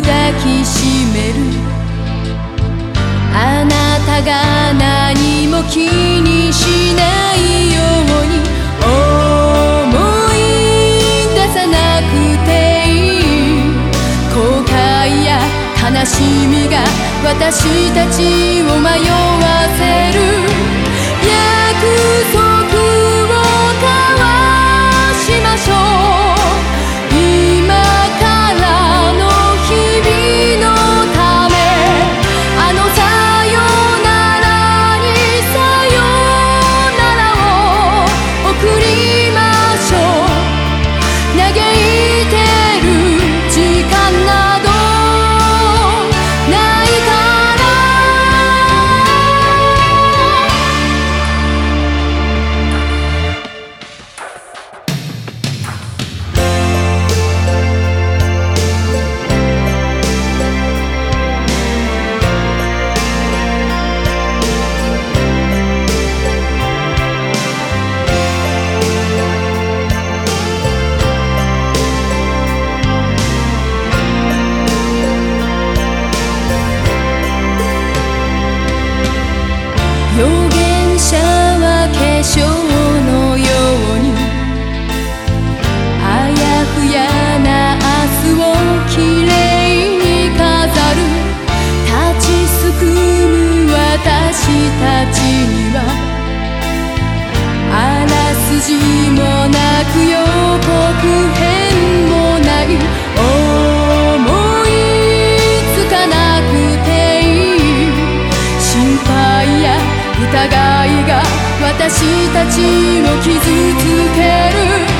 抱きしめる。あなたが何も気にしないように思い出さなくていい。後悔や悲しみが私たちを迷う。私たちを傷つける。